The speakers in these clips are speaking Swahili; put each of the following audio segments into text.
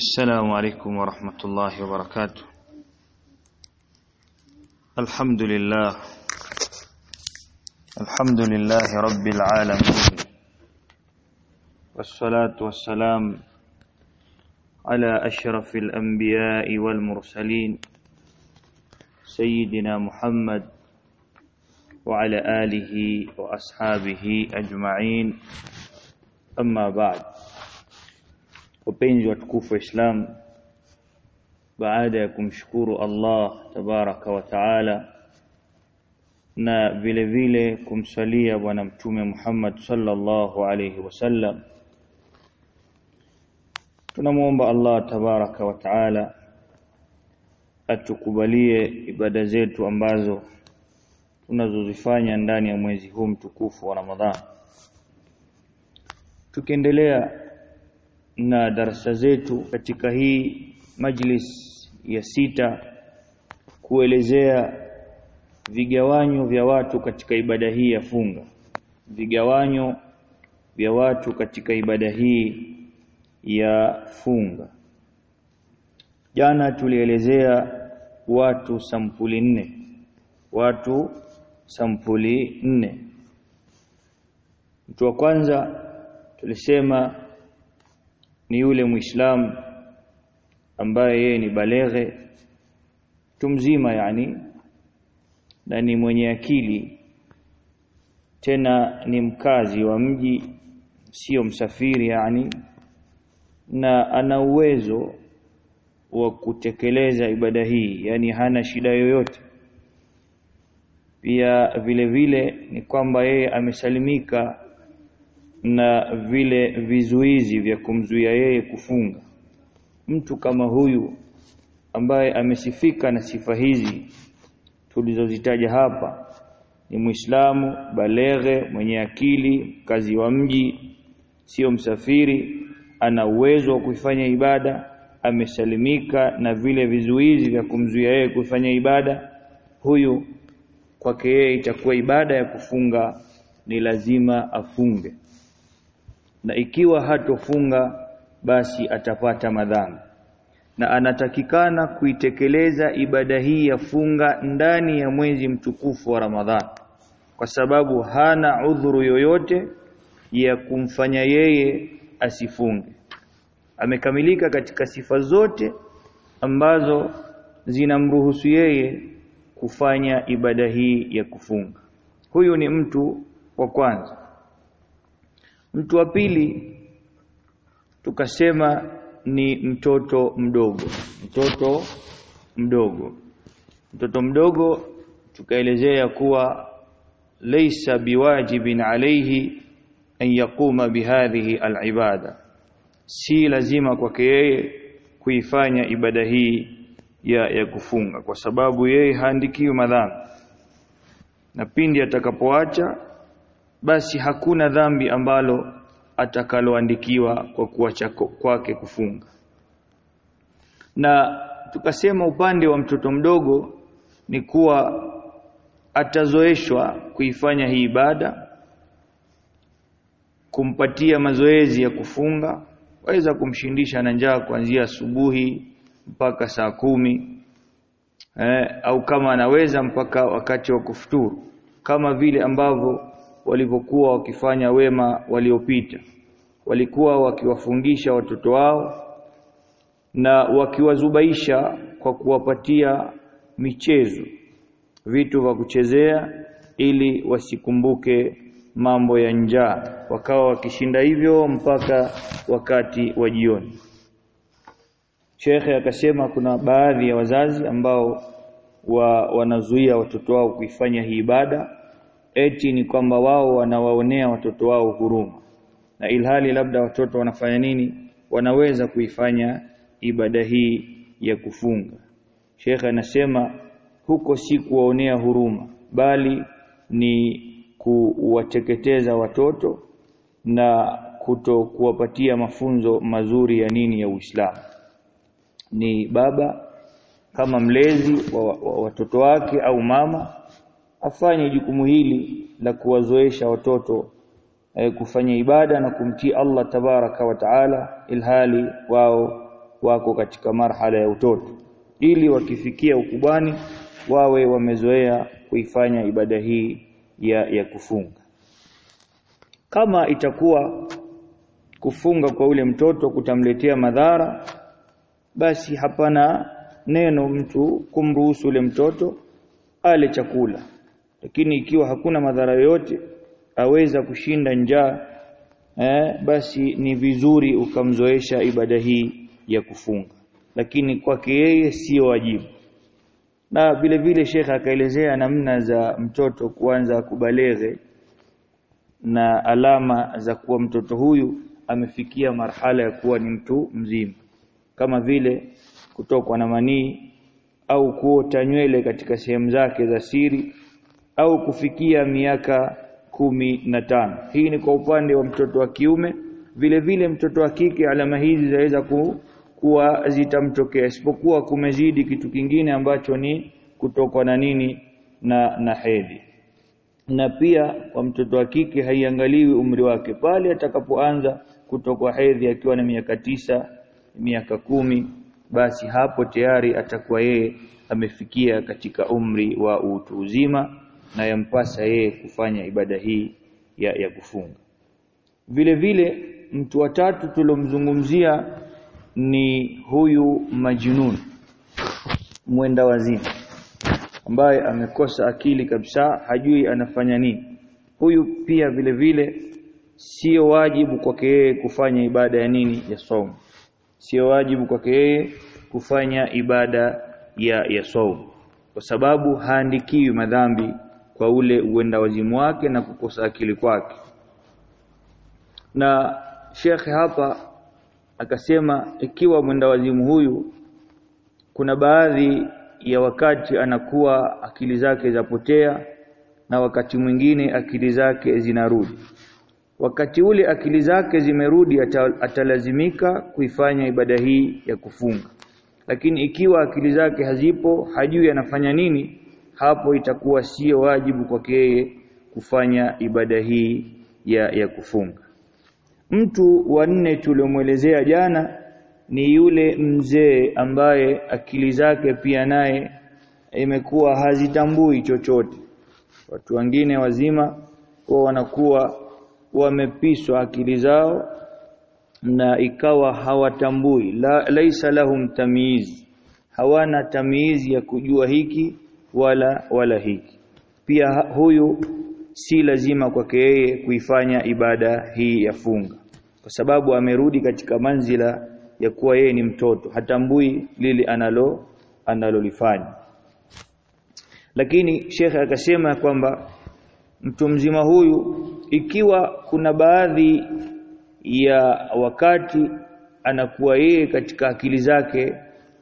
السلام عليكم ورحمة الله وبركاته. الحمد لله. الحمد لله رب العالمين. والصلاة والسلام على أشرف الأنبياء والمرسلين سيدنا محمد وعلى آله وأصحابه أجمعين. أما بعد. Wapenzi wa Islam baada ya kumshukuru Allah tabaraka wa taala na vile vile kumsalia bwana mtume Muhammad sallallahu alayhi wasallam tunamwomba Allah tabaraka wa taala atukubalie ibada zetu ambazo tunazozifanya ndani ya mwezi huu mtukufu wa Ramadhani. Tukiendelea na darasa zetu katika hii majlis ya sita kuelezea vigawanyo vya watu katika ibada hii ya funga. Vigawanyo vya watu katika ibada hii ya funga. Jana tulielezea watu sampuli nne. Watu sampuli nne. Mtu wa kwanza tulisema ni yule muislamu ambaye yeye ni baleghe mtu mzima yani na ni mwenye akili tena ni mkazi wa mji sio msafiri yani na ana uwezo wa kutekeleza ibada hii yani hana shida yoyote. Pia vile vile ni kwamba yeye amesalimika na vile vizuizi vya kumzuia yeye kufunga. Mtu kama huyu ambaye amesifika na sifa hizi tulizozitaja hapa ni Muislamu baleghe mwenye akili kazi wa mji sio msafiri ana uwezo wa kuifanya ibada amesalimika na vile vizuizi vya kumzuia yeye kufanya ibada. Huyu kwake yeye itakuwa ibada ya kufunga ni lazima afunge na ikiwa hatofunga basi atapata madhambi. Na anatakikana kuitekeleza ibada hii ya funga ndani ya mwezi mtukufu wa Ramadhani kwa sababu hana udhuru yoyote ya kumfanya yeye asifunge. Amekamilika katika sifa zote ambazo zinamruhusu yeye kufanya ibada hii ya kufunga. Huyu ni mtu wa kwanza mtu wa pili tukasema ni mtoto mdogo. Mtoto mdogo. Mtoto mdogo tukaelezea kuwa laysa biwajibin alayhi an yaquma bihadhihi alibada. Si lazima kwake yeye kuifanya ibada hii ya, ya kufunga kwa sababu yeye haandikiwi madhambi. Na pindi atakapoacha basi hakuna dhambi ambalo atakaloandikiwa kwa kuacha kwake kufunga. Na tukasema upande wa mtoto mdogo ni kuwa atazoeshwa kuifanya hii ibada kumpatia mazoezi ya kufunga waweza kumshindisha na njaa kuanzia asubuhi mpaka saa kumi eh, au kama anaweza mpaka wakati wa kufuturu kama vile ambavyo walivyokuwa wakifanya wema waliopita. Walikuwa wakiwafungisha watoto wao na wakiwazubaisha kwa kuwapatia michezo vitu vya kuchezea ili wasikumbuke mambo ya njaa. Wakawa wakishinda hivyo mpaka wakati wa jioni. Shekhe akasema kuna baadhi ya wazazi ambao wa, wanazuia watoto wao kuifanya hii ibada eti ni kwamba wao wanawaonea watoto wao huruma. Na ilhali labda watoto wanafanya nini wanaweza kuifanya ibada hii ya kufunga. Sheikh anasema huko si kuwaonea huruma bali ni kuwateketeza watoto na kuto kuwapatia mafunzo mazuri ya nini ya Uislamu. Ni baba kama mlezi wa, wa watoto wake au mama afanye jukumu hili la kuwazoesha watoto eh, kufanya ibada na kumtii Allah tabaraka wa taala ilhali wao wako katika marhala ya utoto. Ili wakifikia ukubwani wawe wamezoea kuifanya ibada hii ya, ya kufunga. Kama itakuwa kufunga kwa ule mtoto kutamletea madhara basi hapana neno mtu kumruhusu ule mtoto ale chakula lakini ikiwa hakuna madhara yoyote aweza kushinda njaa eh, basi ni vizuri ukamzoesha ibada hii ya kufunga. Lakini kwake yeye sio wajibu. Na vile vile shekha akaelezea namna za mtoto kuanza kubaleghe na alama za kuwa mtoto huyu amefikia marhala ya kuwa ni mtu mzima. Kama vile kutokwa na manii au kuota nywele katika sehemu zake za siri au kufikia miaka kumi na tano. Hii ni kwa upande wa mtoto wa kiume. Vile vile mtoto wa kike alama hizi zaweza ku, kuwa zitamtokea. Isipokuwa kumezidi kitu kingine ambacho ni kutokwa na nini? Na na hedhi. Na pia kwa mtoto wa kike haiangaliwi umri wake. Pale atakapoanza kutokwa hedhi akiwa na miaka tisa miaka kumi basi hapo tayari atakuwa yeye amefikia katika umri wa utu uzima na yampasa yeye kufanya ibada hii ya, ya kufunga. Vile vile mtu wa tatu tulomzungumzia ni huyu majnun mwenda wazimu ambaye amekosa akili kabisa hajui anafanya nini. Huyu pia vile vile sio wajibu kwake yeye kufanya ibada ya nini? Ya somo sio wajibu kwake yeye kufanya ibada ya ya somo kwa sababu haandikiwi madhambi kwa ule uenda wazimu wake na kukosa akili kwake. Na shekhe hapa akasema ikiwa mwenda wazimu huyu kuna baadhi ya wakati anakuwa akili zake zapotea na wakati mwingine akili zake zinarudi. Wakati ule akili zake zimerudi atalazimika kuifanya ibada hii ya kufunga. Lakini ikiwa akili zake hazipo hajui anafanya nini hapo itakuwa sio wajibu kwake yeye kufanya ibada hii ya, ya kufunga. Mtu wa nne tuliomwelezea jana ni yule mzee ambaye akili zake pia naye imekuwa hazitambui chochote. Watu wengine wazima kwa wanakuwa wamepiswa akili zao na ikawa hawatambui. La, laisa lahum tamyiz hawana tamyizi ya kujua hiki wala wala hiki pia huyu si lazima kwake yeye kuifanya ibada hii ya funga. Kwa sababu amerudi katika manzila ya kuwa yeye ni mtoto. Hatambui lile analo analolifanya. Lakini shekhe akasema kwamba mtu mzima huyu ikiwa kuna baadhi ya wakati anakuwa yeye katika akili zake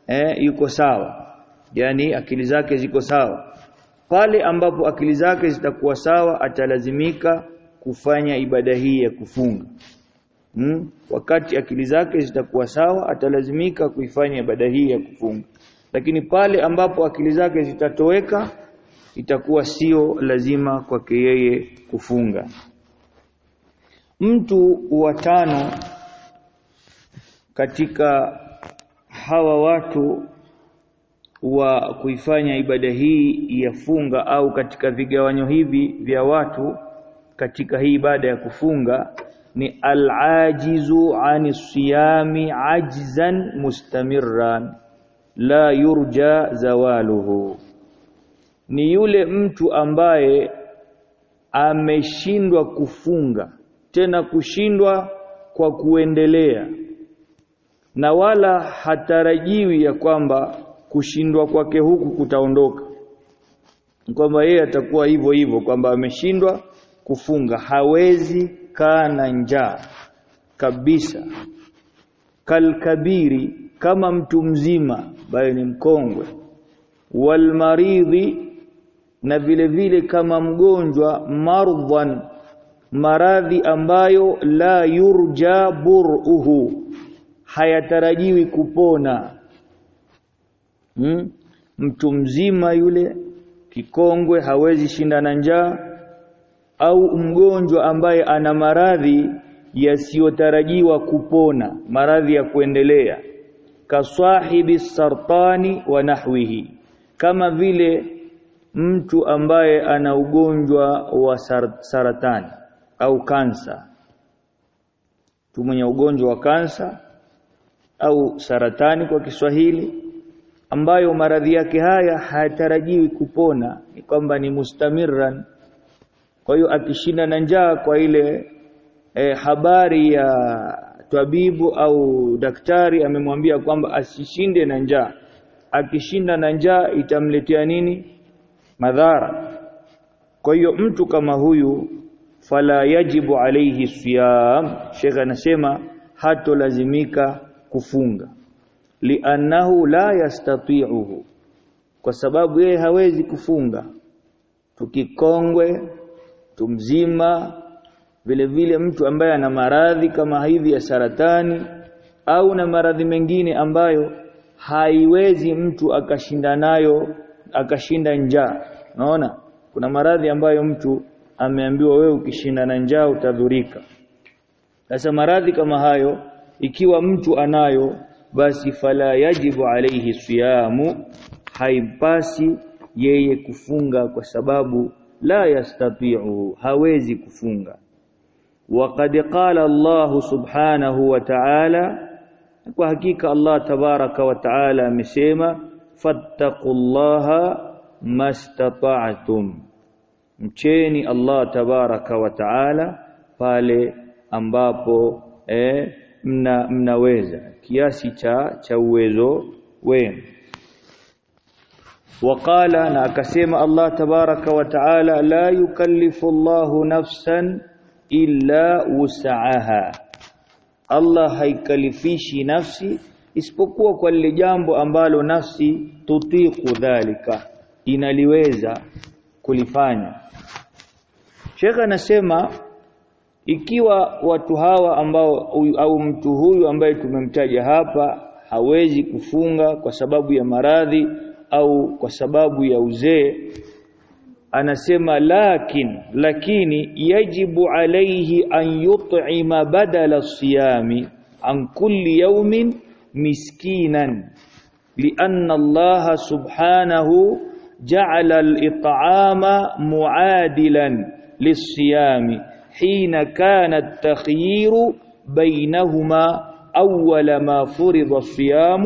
eh, yuko sawa yani akili zake ziko sawa. Pale ambapo akili zake zitakuwa sawa atalazimika kufanya ibada hii ya kufunga. Hmm? wakati akili zake zitakuwa sawa atalazimika kuifanya ibada hii ya kufunga. Lakini pale ambapo akili zake zitatoweka itakuwa sio lazima kwake yeye kufunga. Mtu wa tano katika hawa watu wa kuifanya ibada hii ya funga au katika vigawanyo hivi vya watu katika hii ibada ya kufunga ni al-ajizu ani siyami ajzan mustamirran la yurja zawaluhu. Ni yule mtu ambaye ameshindwa kufunga tena kushindwa kwa kuendelea na wala hatarajiwi ya kwamba kushindwa kwake huku kutaondoka. Kwamba yeye atakuwa hivyo hivyo kwamba ameshindwa kufunga. Hawezi kaa na njaa kabisa. Kalkabiri kama mtu mzima bali ni mkongwe. Walmaridhi na vile vile kama mgonjwa mardhan maradhi ambayo la yurja buruhu hayatarajiwi kupona hmm? mtu mzima yule kikongwe hawezi shinda na njaa. Au mgonjwa ambaye ana maradhi yasiyotarajiwa kupona maradhi ya kuendelea. Kasahibi sartani wa nahwihi. Kama vile mtu ambaye ana ugonjwa wa sar saratani au kansa. Mtu mwenye ugonjwa wa kansa au saratani kwa Kiswahili ambayo maradhi yake haya hayatarajiwi kupona ni kwamba ni mustamirran kwa hiyo akishinda na njaa kwa ile e, habari ya tabibu au daktari amemwambia kwamba asishinde na njaa. Akishinda na njaa itamletea nini? Madhara. Kwa hiyo mtu kama huyu fala yajibu alayhi siyam shekha anasema hatolazimika kufunga liannahu la yastati'uhu kwa sababu yeye hawezi kufunga. Tukikongwe tumzima vile vile mtu ambaye ana maradhi kama hivi ya saratani au na maradhi mengine ambayo haiwezi mtu akashinda nayo akashinda njaa. Unaona? Kuna maradhi ambayo mtu ameambiwa wewe ukishinda na njaa utadhurika. Sasa maradhi kama hayo ikiwa mtu anayo basi fala yajibu alayhi siyamu haipasi yeye kufunga kwa sababu la yastati'u hawezi kufunga وقد قال الله سبحانه وتعالى kwa hakika Allah tabaraka wa taala amesema fattaqullaha mastata'tum mcheni Allah tabaraka wa taala pale ambapo eh, mna mnaweza. Kiasi cha cha uwezo wenu. Waqala na akasema Allah tabaraka wa taala la yukallifu Allahu nafsan illa wus'aha. Allah haikalifishi nafsi isipokuwa kwa lile jambo ambalo nafsi tutiku dhalika inaliweza kulifanya. Sheikh anasema ikiwa watu hawa ambao au mtu huyu ambaye tumemtaja hapa hawezi kufunga kwa sababu ya maradhi au kwa sababu ya uzee anasema lakin lakini yajibu alayhi an yut'ima badala siyami an kulli yawmin miskinan lianna Allah subhanahu ja'ala al-it'ama mu'adilan lis-siyami حين كان التخيير بينهما أول ما فرض الصيام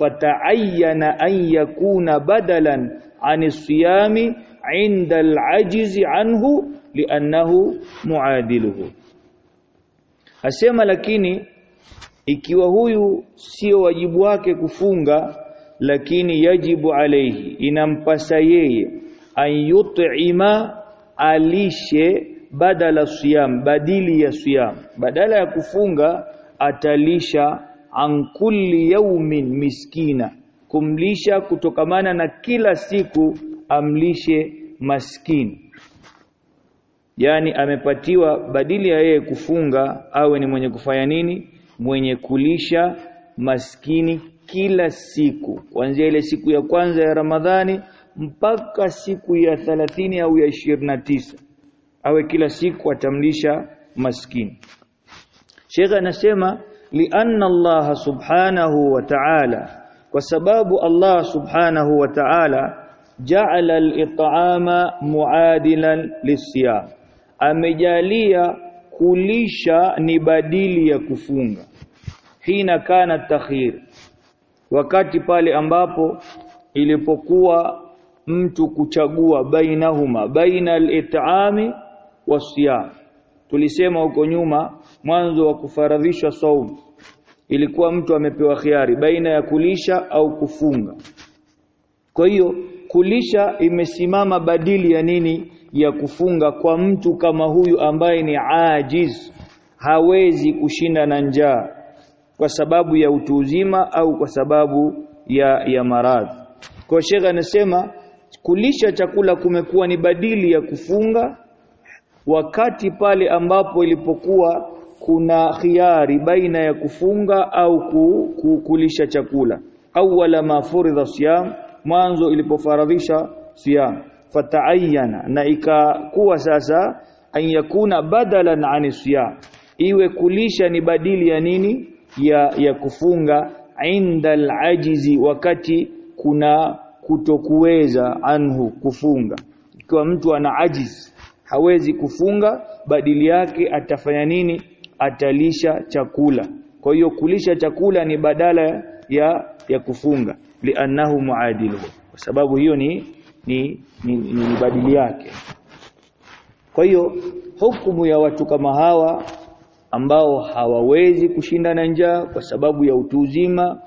فتعين أن يكون بدلا عن الصيام عند العجز عنه لأنه معادله asema lakini ikiwa huyu sio wajibu wake kufunga lakini yajibu alayhi inampasa yeye an yut'ima alishe badala siyam badili ya siyam. Badala ya kufunga atalisha an kulli yaumin miskina. Kumlisha kutokamana na kila siku amlishe maskini. Yani amepatiwa badili ya yeye kufunga awe ni mwenye kufanya nini? Mwenye kulisha maskini kila siku. Kuanzia ile siku ya kwanza ya Ramadhani mpaka siku ya thalathini au ya ishirini na tisa awe kila siku atamlisha maskini. Sheikh anasema lianna Allah subhanahu wa ta'ala kwa sababu Allah subhanahu wa ta'ala ja'ala al-it'ama muadilan lisiyam amejalia kulisha ni badili ya kufunga. Hina kana takhir wakati pale ambapo ilipokuwa mtu kuchagua bainahuma baina al-it'ami wasiyam tulisema huko nyuma mwanzo wa kufaradhishwa saumu ilikuwa mtu amepewa khiari baina ya kulisha au kufunga. Kwa hiyo kulisha imesimama badili ya nini? Ya kufunga kwa mtu kama huyu ambaye ni ajiz. Hawezi kushinda na njaa. Kwa sababu ya utu uzima au kwa sababu ya ya maradhi. Kwa shekha anasema kulisha chakula kumekuwa ni badili ya kufunga wakati pale ambapo ilipokuwa kuna khiari baina ya kufunga au ku, ku, kulisha chakula. Awala ma furidha siyam mwanzo ilipofaradhisha siyam. Fataayyana na ikakuwa sasa an yakuna badalan ani siyam. Iwe kulisha ni badili ya nini? Ya ya kufunga. Inda alajizi wakati kuna kutokuweza anhu kufunga. Ikiwa mtu ana ajiz hawezi kufunga badili yake atafanya nini? Atalisha chakula. Kwa hiyo kulisha chakula ni badala ya ya kufunga. Li'annahu muadilu. Kwa sababu hiyo ni ni, ni, ni, ni badili yake. Kwa hiyo hukumu ya watu kama hawa ambao hawawezi kushinda na njaa kwa sababu ya utu uzima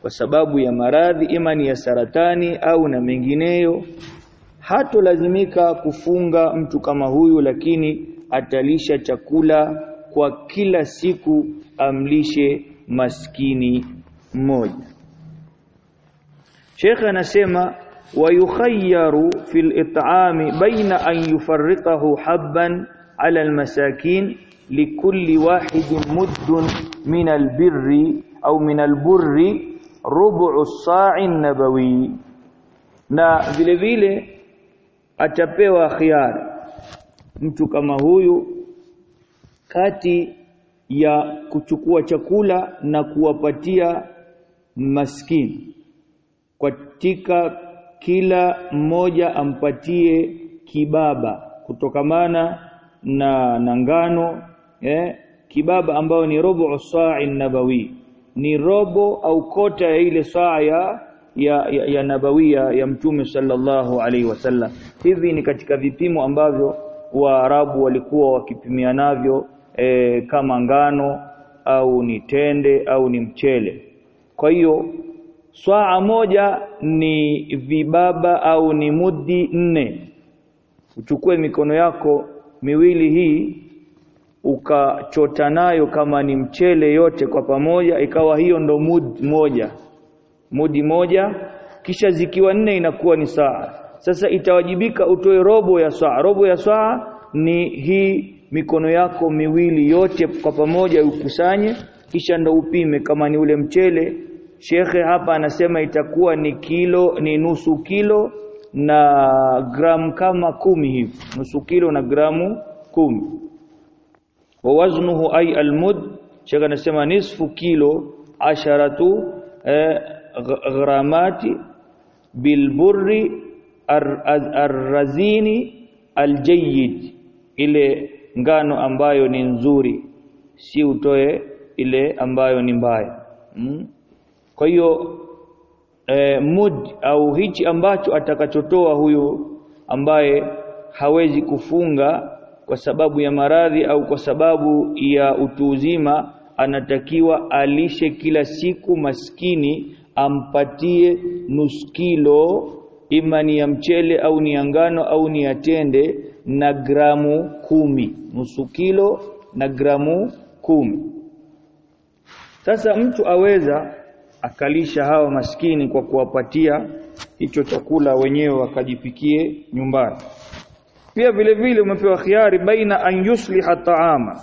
kwa sababu ya maradhi imani ya saratani au na mengineyo hatolazimika kufunga mtu kama huyu lakini atalisha chakula kwa kila siku amlishe maskini mmoja. Sheikh anasema wayukhayyaru fil it'ami baina an yufarriqahu habban ala almasakin likulli wahidin muddun min albirri au min alburri rubu as-sa'i nabawi. Na vile vile atapewa khiari mtu kama huyu kati ya kuchukua chakula na kuwapatia maskini katika kila mmoja ampatie kibaba kutokamana na na ngano eh, kibaba ambayo ni robo sa'i nabawi. Ni robo au kota ya ile saa ya ya, ya, ya nabawia ya mtume sallallahu alaihi wasallam hivi ni katika vipimo ambavyo waarabu walikuwa wakipimia navyo e, kama ngano au ni tende au ni mchele. Kwa hiyo swaa moja ni vibaba au ni mudi nne. Uchukue mikono yako miwili hii ukachota nayo kama ni mchele yote kwa pamoja ikawa hiyo ndo mud moja mudi moja kisha zikiwa nne inakuwa ni saa. Sasa itawajibika utoe robo ya saa. Robo ya saa ni hii mikono yako miwili yote kwa pamoja ukusanye kisha ndo upime. Kama ni ule mchele shekhe hapa anasema itakuwa ni kilo ni nusu kilo na gramu kama kumi hivi. Nusu kilo na gramu kumi. Wa waznuhu ay almud shekhe anasema nisfu kilo asharatu eh, gramati bilburri arrazini aljayid ile ngano ambayo ni nzuri si utoe ile ambayo ni mbaya hmm? kwa hiyo e, mud au hichi ambacho atakachotoa huyo ambaye hawezi kufunga kwa sababu ya maradhi au kwa sababu ya utu uzima anatakiwa alishe kila siku maskini ampatie nuskilo ima ni ya mchele au ni ya ngano au ni ya tende na gramu kumi. Nusu kilo na gramu kumi. Sasa mtu aweza akalisha hawa maskini kwa kuwapatia hicho chakula wenyewe wakajipikie nyumbani. Pia vile vile umepewa khiari baina an yusliha taama.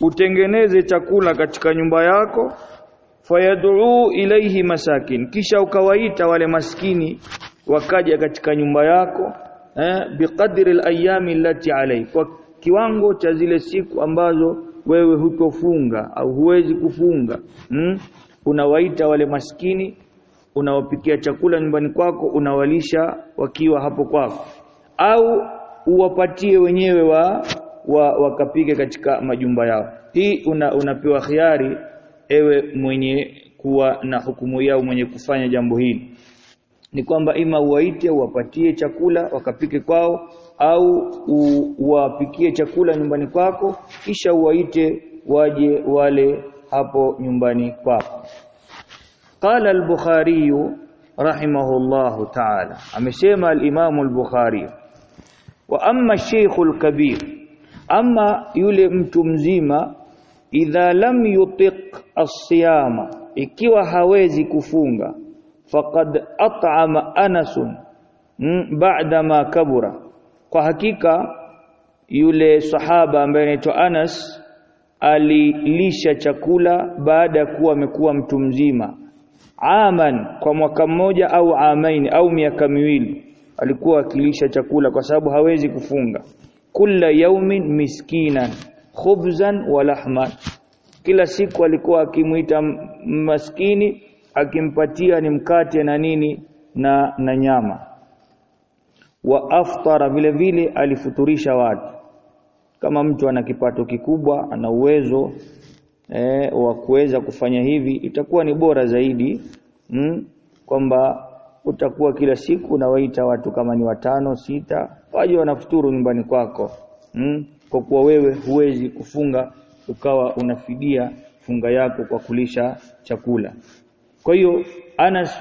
Utengeneze chakula katika nyumba yako fayad'u ilaihi masakin. Kisha ukawaita wale maskini wakaja katika nyumba yako eh, biqadri alayami allati alay kwa kiwango cha zile siku ambazo wewe hutofunga au huwezi kufunga hmm? unawaita wale maskini unawapikia chakula nyumbani kwako unawalisha wakiwa hapo kwako. Au uwapatie wenyewe wa, wa wakapige katika majumba yao. Hii una, unapewa khiari ewe mwenye kuwa na hukumu yao mwenye kufanya jambo hili. Ni kwamba ima uwaite uwapatie chakula wakapike kwao au uwapikie chakula nyumbani kwako kisha uwaite waje wale hapo nyumbani kwako. Qala al-bukhari rahimahullahu ta'ala amesema al-imam al-bukhari wa amma ash-shaykh al-kabir amma yule mtu mzima idha lam yutiq as-siyama ikiwa hawezi kufunga faqad at'ama anasun ba'da ma kabura. Kwa hakika yule sahaba ambaye anaitwa Anas alilisha chakula baada ya kuwa amekuwa mtu mzima. Aman kwa mwaka mmoja au amaini au miaka miwili alikuwa akilisha chakula kwa sababu hawezi kufunga. Kula yaumin miskinan khubzan wa lahman kila siku alikuwa akimuita maskini akimpatia ni mkate na nini na na nyama. Wa aftara vile vile alifuturisha watu. Kama mtu ana kipato kikubwa ana uwezo eh, wa kuweza kufanya hivi itakuwa ni bora zaidi mm, kwamba utakuwa kila siku unawaita watu kama ni watano sita waje wanafuturu nyumbani kwako mm, kwa kuwa wewe huwezi kufunga ukawa unafidia funga yako kwa kulisha chakula. Kwa hiyo Anas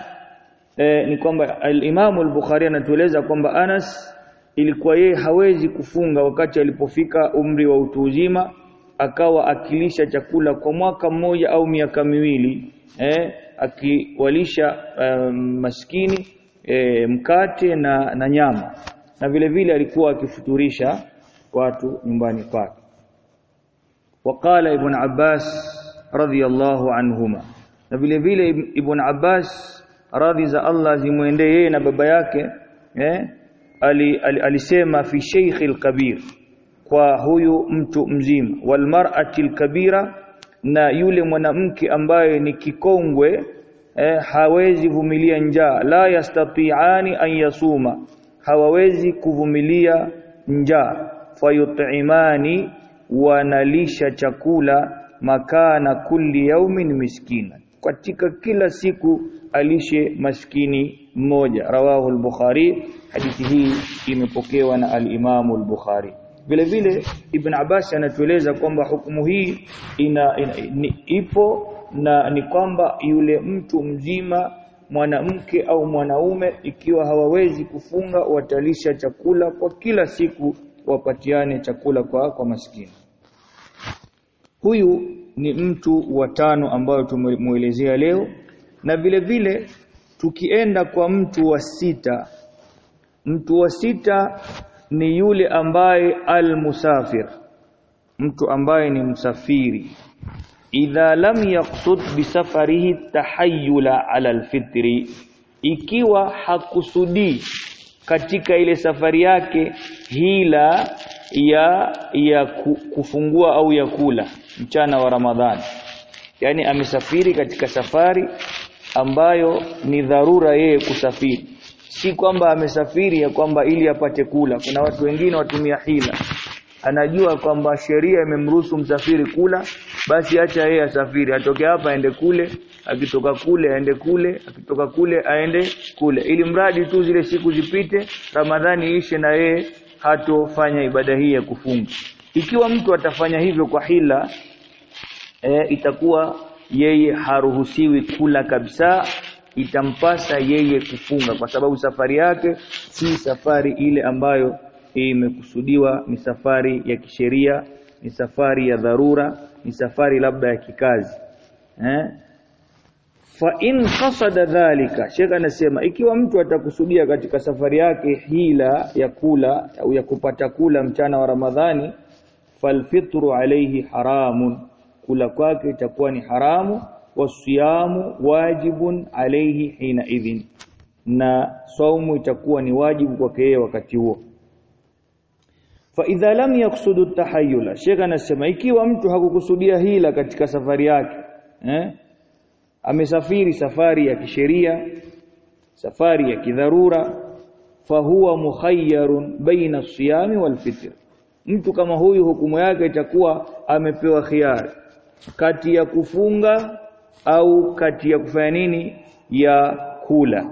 e, ni kwamba al-Imam al-Bukhari anatueleza kwamba Anas ilikuwa yeye hawezi kufunga wakati alipofika umri wa utu uzima akawa akilisha chakula kwa mwaka mmoja au miaka miwili eh, akiwalisha um, maskini eh, mkate na, na nyama. Na vile vile alikuwa akifuturisha watu nyumbani kwake waqala ibn Abbas radhiyallahu anhuma. Na vile vile ibn Abbas radhi za Allah zimwendee yeye na baba yake eh alisema fi sheikh al-kabir kwa huyu mtu mzima. Wal mar'ati al-kabira na yule mwanamke ambaye ni kikongwe eh, hawezi vumilia njaa. La yastati'ani an yasuma hawawezi kuvumilia njaa. Fayut'imani wanalisha chakula makana kulli yaumin miskina katika kila siku alishe maskini mmoja. Rawahu al-bukhari. Hadithi hii imepokewa na al-imamu al-bukhari. Vile vile ibn abbas anatueleza kwamba hukumu hii ina, ina ni, ipo na ni kwamba yule mtu mzima mwanamke au mwanaume ikiwa hawawezi kufunga watalisha chakula kwa kila siku wapatiane chakula kwa kwa maskini huyu ni mtu wa tano ambayo tumemuelezea leo na vile vile tukienda kwa mtu wa sita mtu wa sita ni yule ambaye almusafir mtu ambaye ni msafiri. Idha lam yaqsud bisafarihi tahayyula ala alfitri ikiwa hakusudii katika ile safari yake hila ya ya kufungua au ya kula mchana wa Ramadhani. Yani amesafiri katika safari ambayo ni dharura yeye kusafiri. Si kwamba amesafiri ya kwamba ili apate kula. Kuna watu wengine watumia hila. Anajua kwamba sheria imemruhusu msafiri kula basi acha yeye asafiri. Atoke hapa aende kule akitoka kule aende kule akitoka kule aende kule. Ili mradi tu zile siku zipite Ramadhani ishe na yeye hatofanya ibada hii ya kufunga. Ikiwa mtu atafanya hivyo kwa hila e, itakuwa yeye haruhusiwi kula kabisa itampasa yeye kufunga. Kwa sababu safari yake si safari ile ambayo imekusudiwa. Ni safari ya kisheria ni safari ya dharura ni safari labda ya kikazi eh fa in qasada dhalika Sheikh anasema ikiwa mtu atakusudia katika safari yake hila ya kula au ya kupata kula mchana wa Ramadhani falfitru alayhi haramun kula kwake itakuwa ni haramu wasiyamu wajibun alayhi hina idhin na saumu itakuwa ni wajibu kwake yeye wakati huo. Fa idha lam yaksudu tahayyula Sheikh anasema ikiwa mtu hakukusudia hila katika safari yake eh amesafiri safari ya kisheria safari ya kidharura fahuwa mukhayyarun baina siyami wal fitr. Mtu kama huyu hukumu yake itakuwa amepewa khiari kati ya kufunga au kati ya kufanya nini? Ya kula.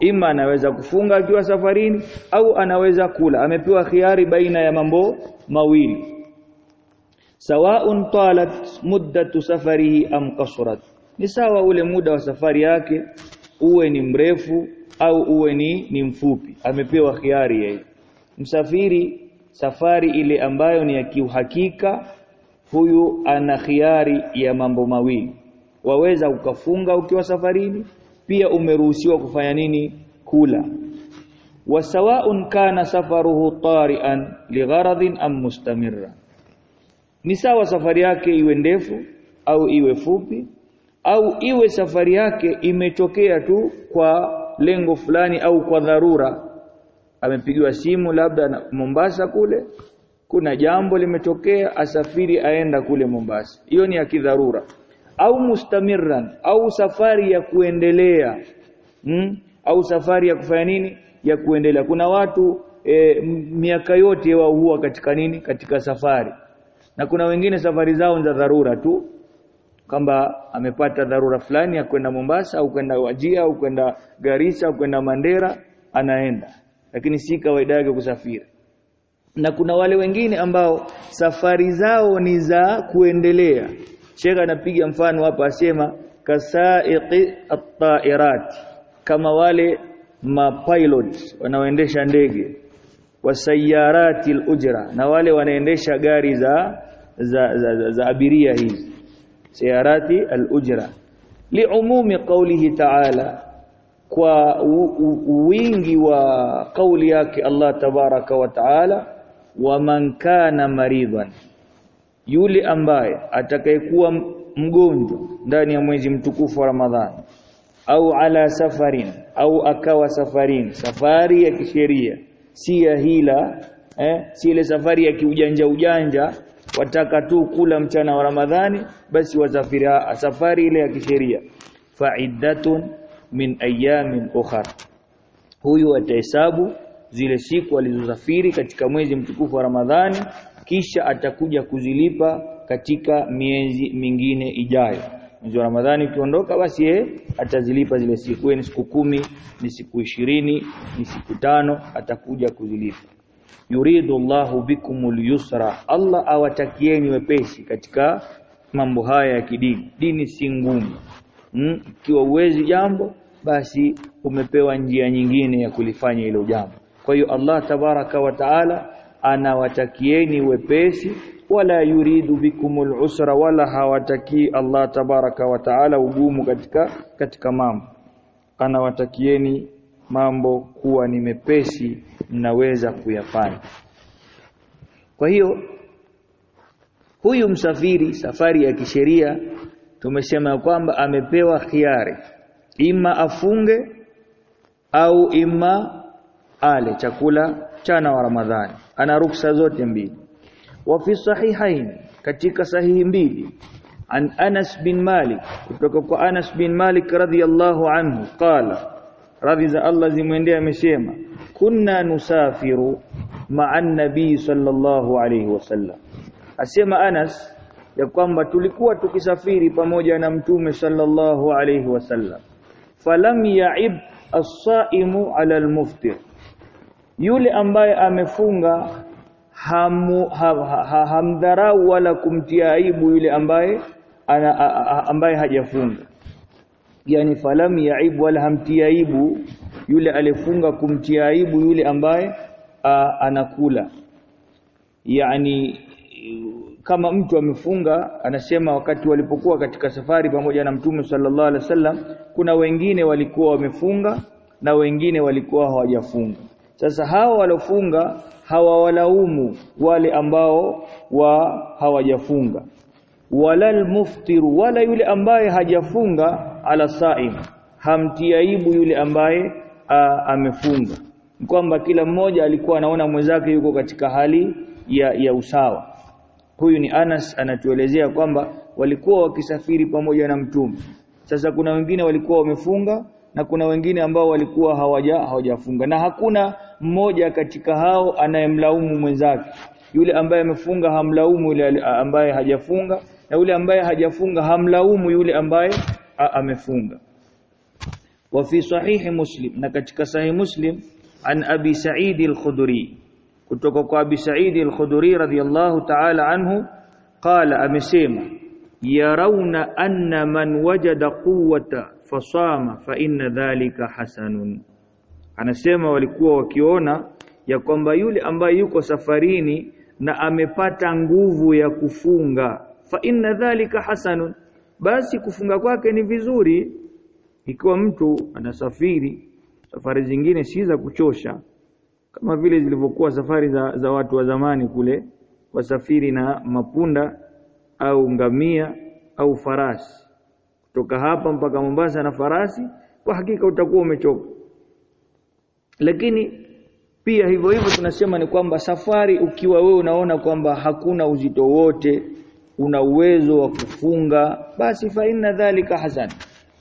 Ima anaweza kufunga akiwa safarini au anaweza kula. Amepewa khiari baina ya mambo mawili. Sawaun talat muddatu safarihi am qasrat ni sawa ule muda wa safari yake uwe ni mrefu au uwe ni, ni mfupi. Amepewa khiari yeye. Msafiri safari ile ambayo ni ya kiuhakika huyu ana khiari ya mambo mawili. Waweza ukafunga ukiwa safarini pia umeruhusiwa kufanya nini? Kula. Wasawaun kana safaruhu tari'an ligharadin am mustamirra. Ni sawa safari yake iwe ndefu au iwe fupi au iwe safari yake imetokea tu kwa lengo fulani au kwa dharura. Amepigiwa simu labda Mombasa kule kuna jambo limetokea asafiri aenda kule Mombasa. Hiyo ni ya kidharura. Au mustamirran au safari ya kuendelea hmm? au safari ya kufanya nini? Ya kuendelea. Kuna watu e, miaka yote wao huwa katika nini? Katika safari. Na kuna wengine safari zao za dharura tu kwamba amepata dharura fulani ya kwenda Mombasa au kwenda Wajia au kwenda Garissa au kwenda Mandera anaenda. Lakini si kawaida yake kusafiri. Na kuna wale wengine ambao safari zao ni za kuendelea. Sheikh anapiga mfano hapa asema kasaiqi at-ta'irat kama wale mapilots wanaoendesha ndege. Wasayarati al-ujra na wale wanaendesha gari za za, za, za, za abiria hizi sayarati al-ujra. Liumumi qawlihi ta'ala kwa wingi wa kauli yake Allah tabaraka wa taala wa man kana maridhan yule ambaye atakayekuwa mgonjwa ndani ya mwezi mtukufu wa Ramadhani au ala safarin au akawa safarini safari ya kisheria si ya hila eh, si ile safari ya kiujanja ujanja wataka tu kula mchana wa Ramadhani basi wazafira safari ile ya kisheria. Fa'iddatun min ayamin ukhar huyu atahesabu zile siku alizosafiri katika mwezi mtukufu wa Ramadhani kisha atakuja kuzilipa katika miezi mingine ijayo. Mwezi wa Ramadhani ukiondoka basi yeye atazilipa zile siku. Ni siku kumi ni siku ishirini ni siku tano atakuja kuzilipa yuridu Allahu bikumul yusra Allah awatakieni wepesi katika mambo haya ya kidini. Dini si ngumu. Mm? ikiwa uwezi jambo basi umepewa njia nyingine ya kulifanya hilo jambo. Kwa hiyo Allah tabaraka wa taala anawatakieni wepesi wala yuridu bikumul usra wala hawataki Allah tabaraka wa taala ugumu katika katika mambo. Anawatakieni mambo kuwa ni mepesi mnaweza kuyafanya. Kwa hiyo huyu msafiri safari ya kisheria tumesema kwamba amepewa khiari. Ima afunge au ima ale chakula chana wa Ramadhani. Ana ruksa zote mbili. Wa fi sahihain katika sahihi mbili. An Anas bin Malik kutoka kwa Anas bin Malik radhiyallahu anhu qala radhi za Allah zimwendee amesema kunna nusafiru ma'an nabii sallallahu alayhi wasallam asema Anas ya kwamba tulikuwa tukisafiri pamoja na mtume sallallahu alayhi wasallam falam ya'ib as-sa'imu 'ala al-muftir. Yule ambaye amefunga hamu, ha, ha, hamdharau wala kumtia aibu yule ambaye ana, a, a, ambaye hajafunga yani falam yaib wala hamtia aibu yule alifunga kumtia aibu yule ambaye a, anakula. Yani kama mtu amefunga anasema wakati walipokuwa katika safari pamoja na mtume sallallahu alaihi wasallam kuna wengine walikuwa wamefunga na wengine walikuwa hawajafunga. Sasa hao walofunga hawawalaumu wale ambao wa hawajafunga walal almuftir wala yule ambaye hajafunga ala saim hamtiaibu yule ambaye a, amefunga. Kwamba kila mmoja alikuwa anaona mwenzake yuko katika hali ya, ya usawa. Huyu ni Anas anatuelezea kwamba walikuwa wakisafiri pamoja na mtume. Sasa kuna wengine walikuwa wamefunga na kuna wengine ambao walikuwa hawaja hawajafunga. Na hakuna mmoja katika hao anayemlaumu mwenzake. Yule ambaye amefunga hamlaumu yule ambaye hajafunga na yule ambaye hajafunga hamlaumu yule ambaye amefunga. Wa fi sahihi muslim na katika sahihi muslim an abi sa'id al-khudri kutoka kwa abi sa'id al-khudri radhiyallahu ta'ala anhu qala amesema yarawna anna man wajada quwwata fasama fa inna dhalika hasanun. Anasema walikuwa wakiona ya kwamba yule ambaye yuko safarini na amepata nguvu ya kufunga fa inna dhalika hasanun basi kufunga kwake ni vizuri. Ikiwa mtu anasafiri safari zingine si za kuchosha kama vile zilivyokuwa safari za, za watu wa zamani kule wasafiri na mapunda au ngamia au farasi. Kutoka hapa mpaka Mombasa na farasi kwa hakika utakuwa umechoka. Lakini pia hivyo hivyo tunasema ni kwamba safari ukiwa wewe unaona kwamba hakuna uzito wote una uwezo wa kufunga basi fa inna dhalika hasan.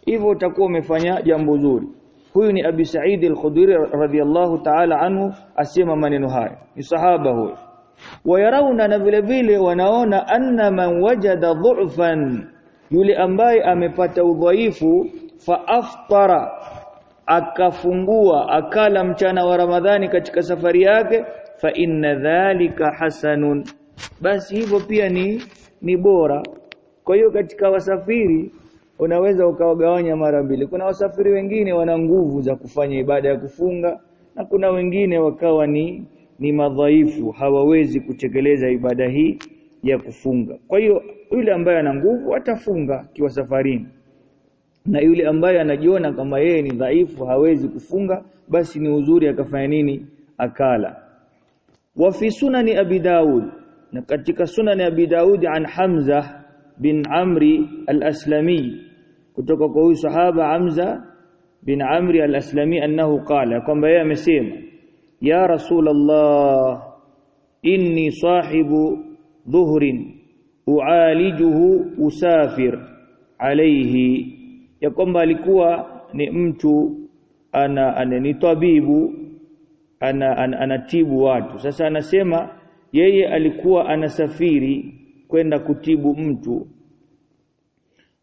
Hivyo utakuwa umefanya jambo zuri. Huyu ni Abi Sa'id al-Khudri radhiyallahu ta'ala anhu asema maneno haya. Ni sahaba huyu. Wayarauna na vile vile wanaona anna man wajada dhu'fan yule ambaye amepata udhaifu fa aftara akafungua akala mchana wa Ramadhani katika safari yake fa inna dhalika hasanun basi hivyo pia ni ni bora. Kwa hiyo katika wasafiri unaweza ukawagawanya mara mbili. Kuna wasafiri wengine wana nguvu za kufanya ibada ya kufunga na kuna wengine wakawa ni ni madhaifu hawawezi kutekeleza ibada hii ya kufunga. Kwa hiyo yule ambaye ana nguvu atafunga kiwa safarini. Na yule ambaye anajiona kama yeye ni dhaifu hawezi kufunga basi ni uzuri akafanya nini? Akala. Wa fi sunani abi daud na katika sunani abi daud an hamza bin amri al-aslami kutoka kwa huyu sahaba hamza bin amri al-aslami annahu qala kwamba yeye amesema ya rasulullah inni sahibu dhuhrin ualijuhu usafir alayhi. Ya kwamba alikuwa ni mtu ana, ana ni tabibu ana, ana, anatibu watu. Sasa anasema yeye alikuwa anasafiri kwenda kutibu mtu.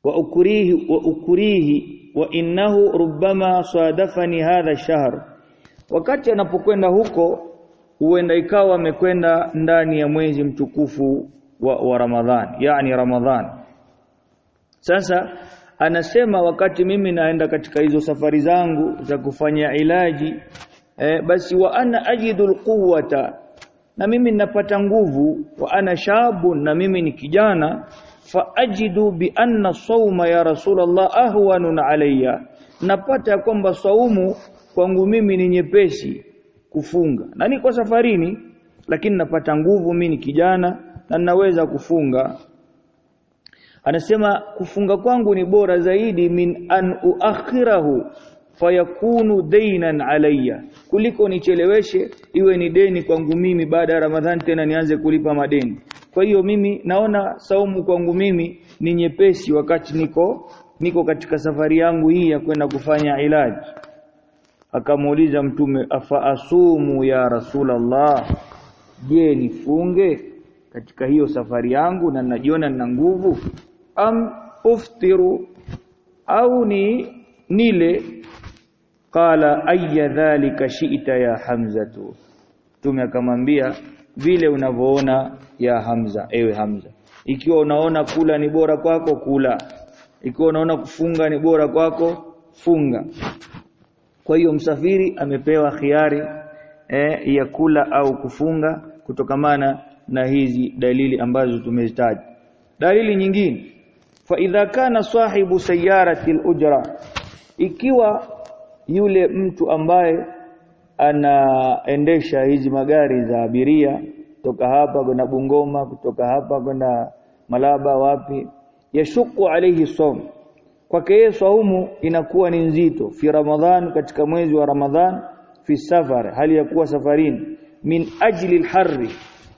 Wa ukurihi wa ukurihi wa innahu rubbama sadafani hadha shahr. Wakati anapokwenda huko huenda ikawa amekwenda ndani ya mwezi mtukufu wa, wa Ramadhan yani Ramadhan. Sasa anasema wakati mimi naenda katika hizo safari zangu za kufanya ilaji eh, basi wa ana ajidul quwwata na mimi ninapata nguvu wa ana shabu na mimi ni kijana fa ajidu bi anna sawma ya rasulullah ahwanun alayya. Napata kwamba saumu kwangu mimi ni nyepesi kufunga. Na niko safarini lakini napata nguvu mimi ni kijana na ninaweza kufunga. Anasema kufunga kwangu ni bora zaidi min an uakhirahu fayakunu dainan alayya kuliko nicheleweshe iwe ni deni kwangu mimi baada ya Ramadhani tena nianze kulipa madeni. Kwa hiyo mimi naona saumu kwangu mimi ni nyepesi wakati niko niko katika safari yangu hii ya kwenda kufanya ilaji. Akamuuliza mtume afa asumu ya rasulallah? Je nifunge katika hiyo safari yangu na najiona nina nguvu? Am uftiru au ni nile qala ayya dhalika shi'ta ya hamzatu? Tume akamwambia vile unavyoona ya hamza ewe hamza. Ikiwa unaona kula ni bora kwako kula. Ikiwa unaona kufunga ni bora kwako funga. Kwa hiyo msafiri amepewa khiari eh, ya kula au kufunga kutokamana na hizi dalili ambazo tumezitaja. Dalili nyingine fa idha kana sahibu sayarati al-ujra ikiwa yule mtu ambaye anaendesha hizi magari za abiria kutoka hapa kwenda Bungoma kutoka hapa kwenda Malaba wapi? Yashuku alayhi som kwake yeye saumu inakuwa ni nzito. Fi ramadhan katika mwezi wa ramadhan fi safar hali ya kuwa safarini. Min ajli alharri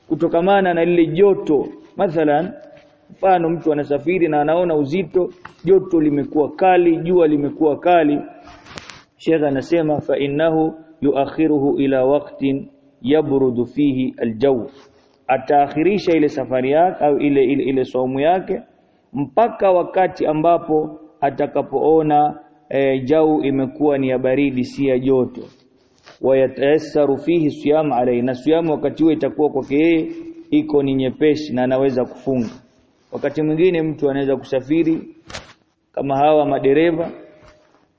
kutokamana na lile joto. Mathalan mfano mtu anasafiri na anaona uzito joto limekuwa kali jua limekuwa kali Sheikh anasema fa innahu yuakhiruhu ila waqtin yabrudu fihi aljaw. Ataakhirisha ile safari yake au ile ile, ile saumu yake mpaka wakati ambapo atakapoona e, jau imekuwa ni ya baridi si ya joto. Wayatayasaru fihi siyam alayhi na siyamu wakati huo itakuwa kwake yeye iko ni nyepesi na anaweza kufunga. Wakati mwingine mtu anaweza kusafiri kama hawa madereva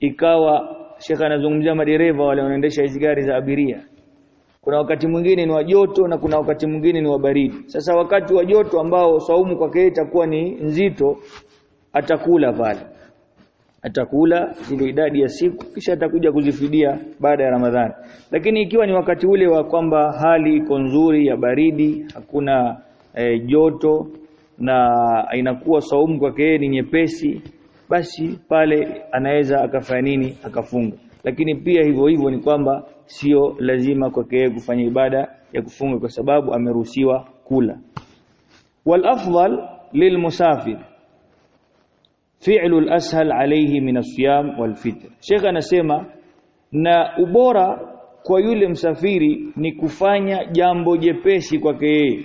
ikawa shekha anazungumzia madereva wale wanaendesha hizi gari za abiria. Kuna wakati mwingine ni wa joto na kuna wakati mwingine ni wa baridi. Sasa wakati wa joto ambao saumu kwake itakuwa ni nzito atakula pale. Atakula zile idadi ya siku kisha atakuja kuzifidia baada ya Ramadhani. Lakini ikiwa ni wakati ule wa kwamba hali iko nzuri ya baridi hakuna e, joto na inakuwa saumu kwake ni nyepesi basi pale anaweza akafanya nini? Akafunga. Lakini pia hivyo hivyo ni kwamba sio lazima kwake kufanya ibada ya kufunga kwa sababu ameruhusiwa kula. Wal afdal lilmusafir fi'lu al-ashal alayhi min as-siyam wal-fitr Sheikh anasema na ubora kwa yule msafiri ni kufanya jambo jepesi kwake yeye.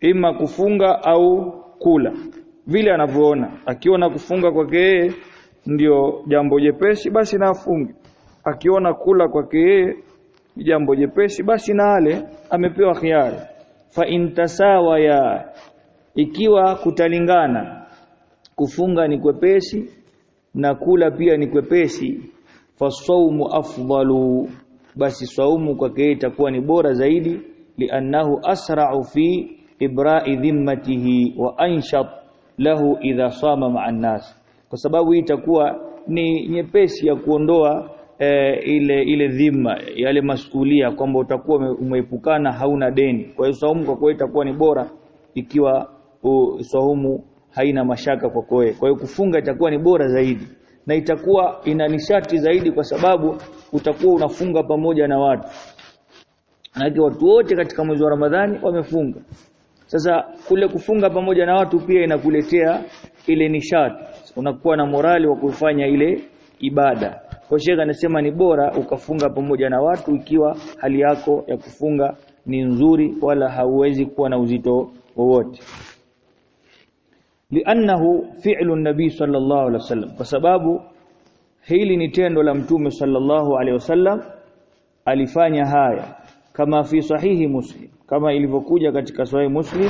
Ima kufunga au kula vile anavyoona. Akiona kufunga kwake yeye ndio jambo jepesi basi na afunge. Akiona kula kwake yeye jambo jepesi basi na ale amepewa khiari. Fa intasawa ya ikiwa kutalingana kufunga ni kwepesi na kula pia ni kwepesi fa fasaumu afdalu basi saumu kwake itakuwa ni bora zaidi liannahu asra'u fi ibra'i dhimmatihi wa anshat lahu idha sama ma'a nas kwa sababu itakuwa ni nyepesi ya kuondoa e, ile ile dhima yale masulia kwamba utakuwa umeepukana hauna deni. Kwa hiyo saumu kwa kweli itakuwa ni bora ikiwa saumu haina mashaka kwa kweli. Kwa hiyo kufunga itakuwa ni bora zaidi. Na itakuwa ina nishati zaidi kwa sababu utakuwa unafunga pamoja na watu. Na watu wote katika mwezi wa Ramadhani wamefunga. Sasa kule kufunga pamoja na watu pia inakuletea ile nishati. Unakuwa na morali wa kufanya ile ibada. Kwa Sheikh anasema ni bora ukafunga pamoja na watu ikiwa hali yako ya kufunga ni nzuri wala hauwezi kuwa na uzito wowote. Liannahu fi'lu nabi sallallahu alaihi wasallam kwa sababu hili ni tendo la mtume sallallahu alaihi wasallam alifanya haya kama fi sahihi muslim kama ilivyokuja katika Sahih muslim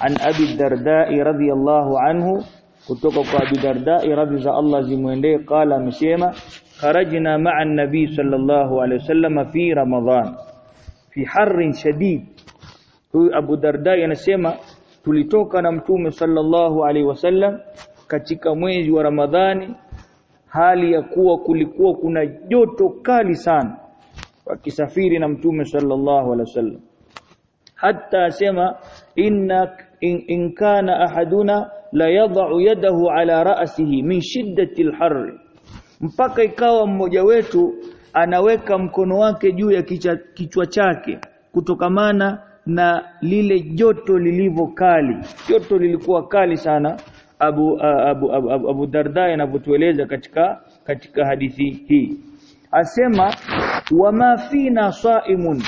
an abi dardai radhiyallahu anhu kutoka kwa abi dardai radhi za Allah zimwendee qala amesema kharajna ma'a an-nabi sallallahu alayhi wasallam fi ramadhan fi harrin shadid. Huyu abu dardai anasema tulitoka na mtume sallallahu alaihi wasallam katika mwezi wa ramadhani hali ya kuwa kulikuwa kuna joto kali sana wakisafiri na mtume sallallahu alaihi wasallam hatta asema inna in, in kana ahaduna la yadhu yadahu ala ra'sihi min shiddati al mpaka ikawa mmoja wetu anaweka mkono wake juu ya kichwa, kichwa chake kutokamana na lile joto lilivyo kali. Joto lilikuwa kali sana Abu Abu, Abu, Abu, Abu Darda anavyotueleza katika katika hadithi hii. Asema wama fina saimun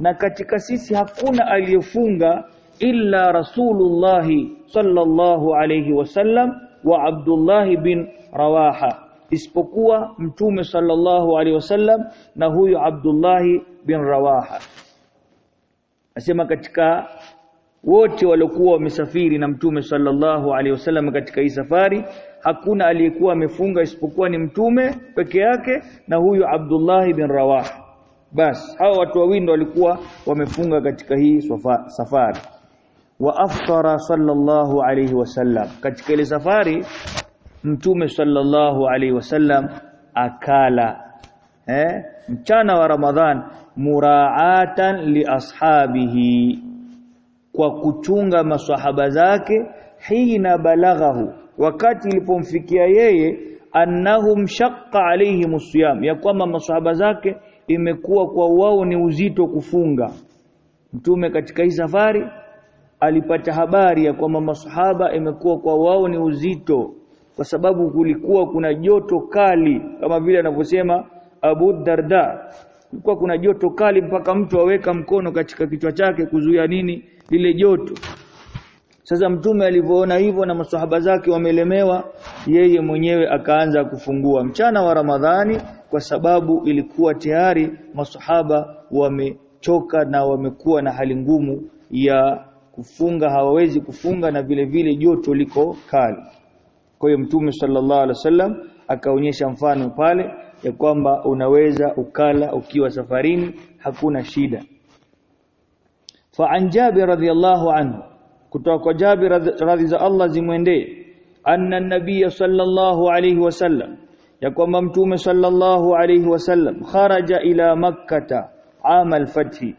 na katika sisi hakuna aliyefunga illa rasulullah sallallahu alayhi wasallam wa Abdullah bin Rawaha. Isipokuwa mtume sallallahu alayhi wasallam na huyu Abdullah bin Rawaha. Asema katika wote waliokuwa wamesafiri na mtume sallallahu alaihi wasallam katika hii safari hakuna aliyekuwa amefunga isipokuwa ni mtume peke yake na huyu Abdullah bin Rawah bas hao watu wawili walikuwa wamefunga katika hii safari. Wa aftara sallallahu alayhi wasallam katika ile safari mtume sallallahu alayhi wasallam akala eh mchana wa ramadhan muraatan li ashabihi kwa kuchunga maswahaba zake hina balaghahu. Wakati ilipomfikia yeye annahum shaqqa alayhi musiyam ya kwamba maswahaba zake imekuwa kwa wao ni uzito kufunga. Mtume katika hii safari alipata habari ya kwamba masahaba imekuwa kwa wao ni uzito kwa sababu kulikuwa kuna joto kali kama vile anavyosema Abu Darda. Kulikuwa kuna joto kali mpaka mtu aweka mkono katika kichwa chake kuzuia nini? Lile joto. Sasa mtume alivyoona hivyo na maswahaba zake wamelemewa yeye mwenyewe akaanza kufungua mchana wa Ramadhani kwa sababu ilikuwa tayari masuhaba wamechoka na wamekuwa na hali ngumu ya kufunga hawawezi kufunga na vile vile joto liko kali. Kwa hiyo mtume sallallahu alaihi wasallam akaonyesha mfano pale ya kwamba unaweza ukala ukiwa safarini hakuna shida. Fa an Jabir radhiyallahu anhu kutoka kwa Jabir radhi za Allah zimwendee anna nabiy sallallahu alayhi wasallam ya kwamba mtume sallallahu alayhi wasallam kharaja ila makkata ama al-fathi.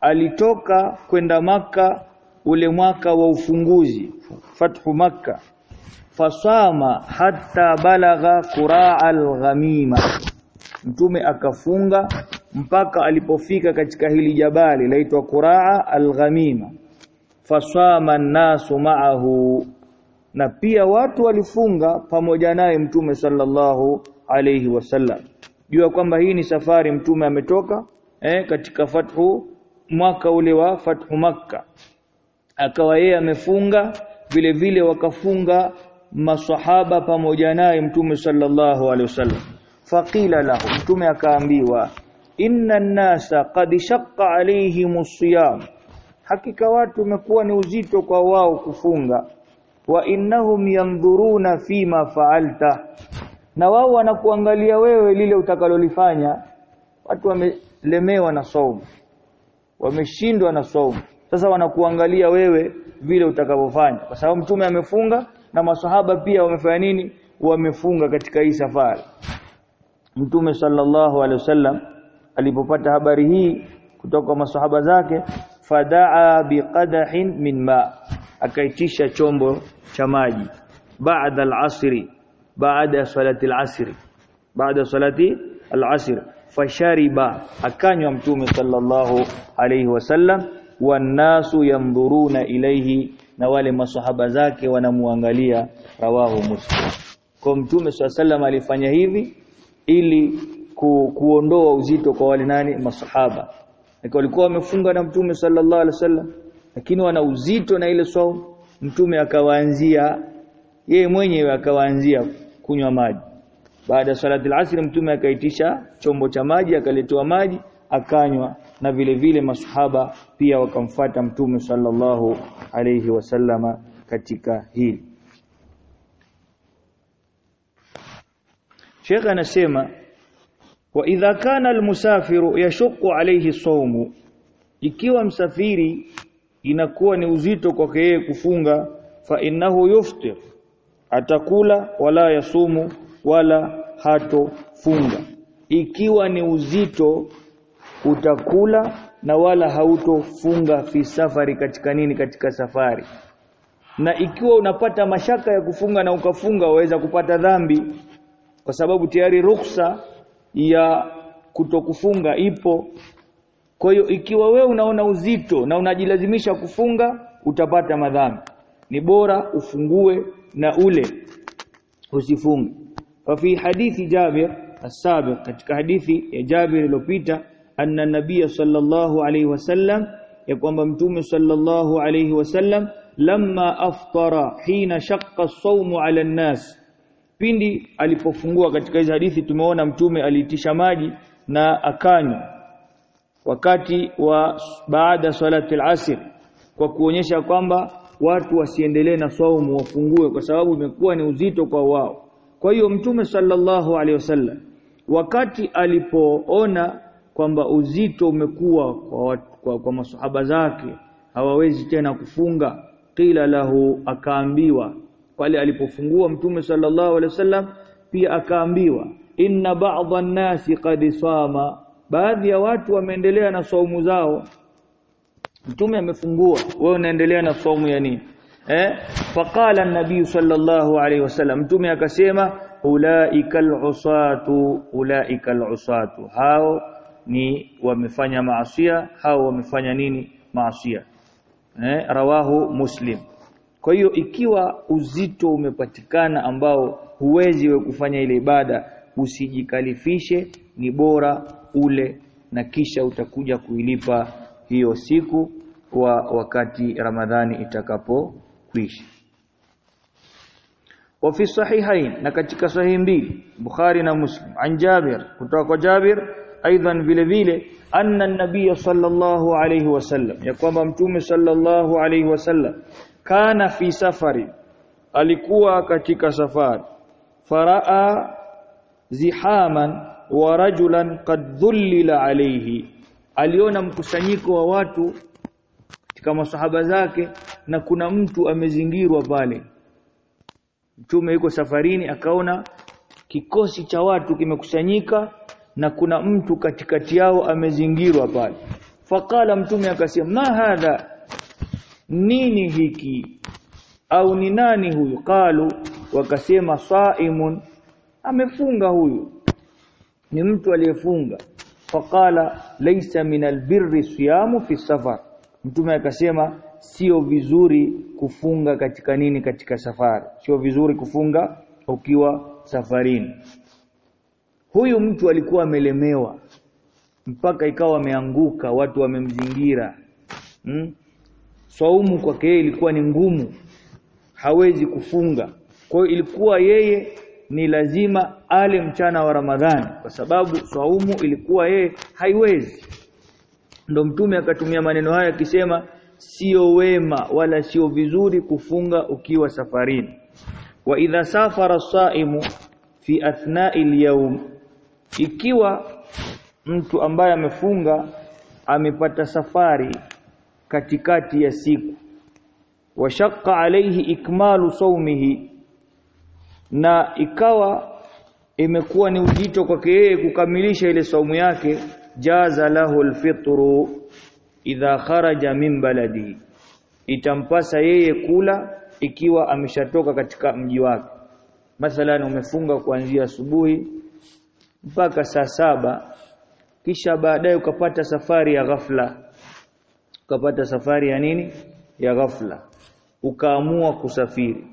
Alitoka kwenda maka ule mwaka wa ufunguzi fathu makka. Fasama hatta balagha quraa al-ghamima. Mtume akafunga mpaka alipofika katika hili jabali laitwa quraa al-ghamima. Fasama an-nasu ma'ahu na pia watu walifunga pamoja naye mtume sallallahu alayhi wasallam. Jua kwamba hii ni safari mtume ametoka eh, katika fathu mwaka ule wa fathu makka. Akawa yeye amefunga vile vile wakafunga masahaba pamoja naye mtume sallallahu alaihi wasallam. Faqila lahu mtume akaambiwa inna nasa qad shaqqa alaihim siyam hakika watu umekuwa ni uzito kwa wao kufunga wa innahum yanzuruna fima fa'alta. Na wao wanakuangalia wewe lile utakalolifanya watu wamelemewa na saumu wameshindwa na saumu. Sasa wanakuangalia wewe vile utakavyofanya. Kwa sababu mtume amefunga na maswahaba pia wamefanya nini? Wamefunga katika hii safari. Mtume sallallahu alaihi wasallam alipopata habari hii kutoka kwa maswahaba zake fadaa biqadahin min ma akaitisha chombo cha maji baada al-asri baada salati al-asri baada salati al-asr. Fashariba akanywa mtume sallallahu alayhi wasallam wannasu yandhuruna ilayhi na wale masahaba zake wanamuangalia rawahu muslim. Kwa mtume sallallahu alifanya hivi ili ku, kuondoa uzito kwa wale nani? Masahaba. Walikuwa wamefunga na mtume sallallahu alaihi wasallam lakini wana uzito na ile saumu mtume akawaanzia yeye mwenyewe akawaanzia kunywa maji. Baada ya salati al-asr mtume akaitisha chombo cha maji akaletewa maji akanywa na vile vile masahaba pia wakamfata mtume sallallahu alayhi wasallama katika hili. Sheikh anasema wa idha kana almusafiru yashuqqu alayhi sawmu ikiwa msafiri inakuwa ni uzito kwake yeye kufunga fa innahu yuftir atakula wala yasumu wala hatofunga. Ikiwa ni uzito utakula na wala hautofunga fi safari katika nini? Katika safari. Na ikiwa unapata mashaka ya kufunga na ukafunga waweza kupata dhambi kwa sababu tayari ruksa ya kutokufunga ipo kwa hiyo ikiwa we unaona uzito na unajilazimisha kufunga utapata madhambi. Ni bora ufungue na ule usifunge. Fa fi hadithi Jabir as-sabiq katika hadithi ya Jabir iliyopita anna nabia sallallahu alayhi wasallam ya kwamba mtume sallallahu alayhi wasallam lamma aftara hina shaqqa as-sawmu 'ala an-nas. Pindi alipofungua katika hizo hadithi tumeona mtume aliitisha maji na akanywa wakati wa baada salati al-asr kwa kuonyesha kwamba watu wasiendelee na saumu wafungue kwa sababu imekuwa ni uzito kwa wao. Kwa hiyo mtume sallallahu alaihi wasallam wakati alipoona kwamba uzito umekuwa kwa, watu, kwa, kwa masahaba zake hawawezi tena kufunga kila lahu akaambiwa. Pale alipofungua mtume sallallahu alaihi wasallam pia akaambiwa inna ba'dha an-nasi qad sama baadhi ya watu wameendelea na saumu zao. Mtume amefungua. Wewe unaendelea na saumu ya nini? Eh? Faqala an-nabii sallallahu alaihi wasallam mtume akasema ulaikal usatu ulaikal usatu hao ni wamefanya maasiya hao wamefanya nini? Maasiya. Eh? Rawahu muslim. Kwa hiyo ikiwa uzito umepatikana ambao huwezi we kufanya ile ibada usijikalifishe ni bora ule na kisha utakuja kuilipa hiyo siku kwa wakati Ramadhani itakapokwisha wa fi sahihain na katika sahihi mbili Bukhari na Muslim. An Jabir kutoka kwa Jabir aidan vile vile anna an-nabiy sallallahu alayhi wasallam ya kwamba mtume sallallahu alayhi wasallam kana fi safari alikuwa katika safari. Faraa zihaman wa rajulan qad dhullila alayhi. Aliona mkusanyiko wa watu katika masahaba zake na kuna mtu amezingirwa pale. Mtume yuko safarini akaona kikosi cha watu kimekusanyika na kuna mtu katikati yao amezingirwa pale. Faqala mtume akasema ma hadha? Nini hiki? Au ni nani huyu? Qalu wakasema saimun. Amefunga huyu ni mtu aliyefunga. Faqala laysa min albirri siyamu fi safar. Mtume akasema sio vizuri kufunga katika nini? Katika safari. Sio vizuri kufunga ukiwa safarini. Huyu mtu alikuwa amelemewa mpaka ikawa ameanguka watu wamemzingira. Hmm? saumu kwake ilikuwa ni ngumu. Hawezi kufunga. Kwa ilikuwa yeye ni lazima ale mchana wa Ramadhani kwa sababu saumu ilikuwa ye haiwezi. Ndo mtume akatumia maneno haya akisema sio wema wala sio vizuri kufunga ukiwa safarini. Wa idha safara saimu fi athna'i al ikiwa mtu ambaye amefunga amepata safari katikati ya siku. Washaqqa alayhi ikmalu sawmihi na ikawa imekuwa ni ujito kwake yeye kukamilisha ile saumu yake jaza lahu alfitru idha kharaja min baladi. Itampasa yeye kula ikiwa ameshatoka katika mji wake. Mathalan umefunga kuanzia asubuhi mpaka saa saba kisha baadaye ukapata safari ya ghafla. Ukapata safari ya nini? Ya ghafla. Ukaamua kusafiri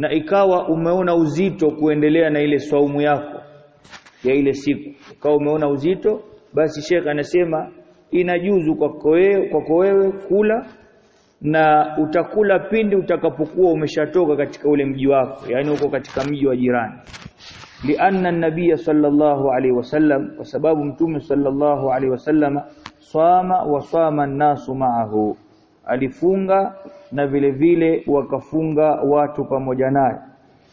na ikawa umeona uzito kuendelea na ile saumu yako ya ile siku. Ikawa umeona uzito basi Sheikh anasema inajuzu kwako wewe kwako wewe kula na utakula pindi utakapokuwa umeshatoka katika ule mji wako yani uko katika mji wa jirani. Lianna an-nabiy sallallahu alaihi wasallam kwa sababu mtume sallallahu alaihi wasallam swama wa swama an-nasu ma'ahu alifunga na vile vile wakafunga watu pamoja naye.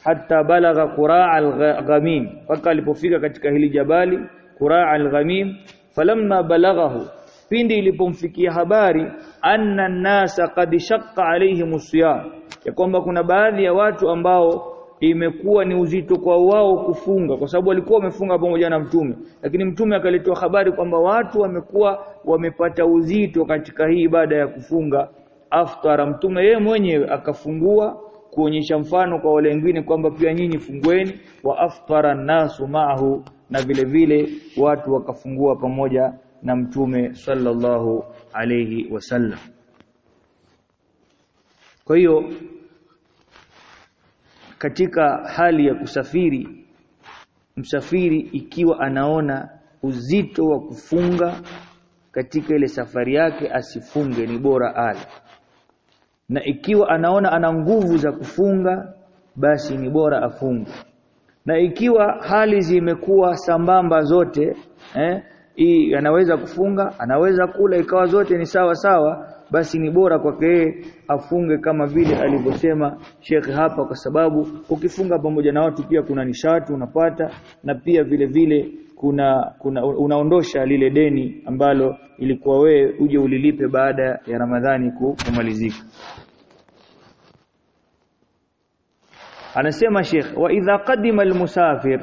Hata balagha quraa al-ghamim mpaka alipofika katika hili jabali quraa al-ghamim falamma balaghahu pindi ilipomfikia habari anna nasa qad shaqqa alaihim siyam ya kwamba kuna baadhi ya watu ambao imekuwa ni uzito kwa wao kufunga kwa sababu walikuwa wamefunga pamoja na mtume. Lakini mtume akalitoa habari kwamba watu wamekuwa wamepata uzito katika hii ibada ya kufunga aftara. Mtume yeye mwenyewe akafungua kuonyesha mfano kwa wale wengine kwamba pia nyinyi fungueni wa aftara nasu maahu na vile vile watu wakafungua pamoja na mtume sallallahu alayhi wasallam. Kwa hiyo katika hali ya kusafiri msafiri ikiwa anaona uzito wa kufunga katika ile safari yake asifunge ni bora ale. Na ikiwa anaona ana nguvu za kufunga basi ni bora afunge. Na ikiwa hali zimekuwa sambamba zote eh, anaweza kufunga anaweza kula ikawa zote ni sawa sawa basi ni bora kwake yeye afunge kama vile alivyosema Sheikh hapa kwa sababu ukifunga pamoja na watu pia kuna nishati unapata na pia vile vile kuna, kuna unaondosha lile deni ambalo ilikuwa wewe uje ulilipe baada ya Ramadhani kumalizika. Anasema Sheikh wa idha qadima almusafir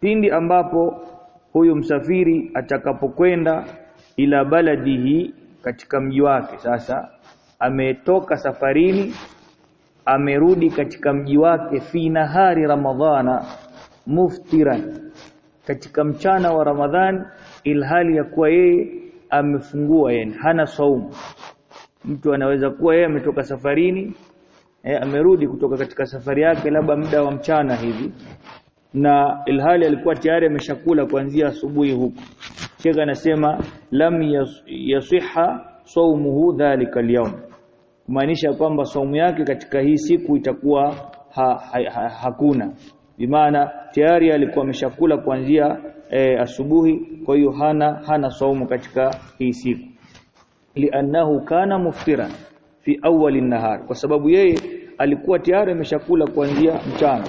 pindi ambapo huyu msafiri atakapokwenda ila baladihi katika mji wake. Sasa ametoka safarini amerudi katika mji wake fi nahari ramadhana muftiran katika mchana wa ramadhan ilhali ya kuwa yeye amefungua yani hana saumu mtu anaweza kuwa yeye ametoka safarini eh, amerudi kutoka katika safari yake labda muda wa mchana hivi na ilhali alikuwa tayari ameshakula kuanzia asubuhi huko Sheikh anasema lam yasiha saumuhu dhalika al kumaanisha kwamba saumu yake katika hii siku itakuwa ha, ha, ha, hakuna. Bimaana tayari alikuwa ameshakula kuanzia e, asubuhi kwa hiyo hana hana saumu katika hii siku. Liannahu kana muftiran fi awwal nahar kwa sababu yeye alikuwa tayari ameshakula kuanzia mchana.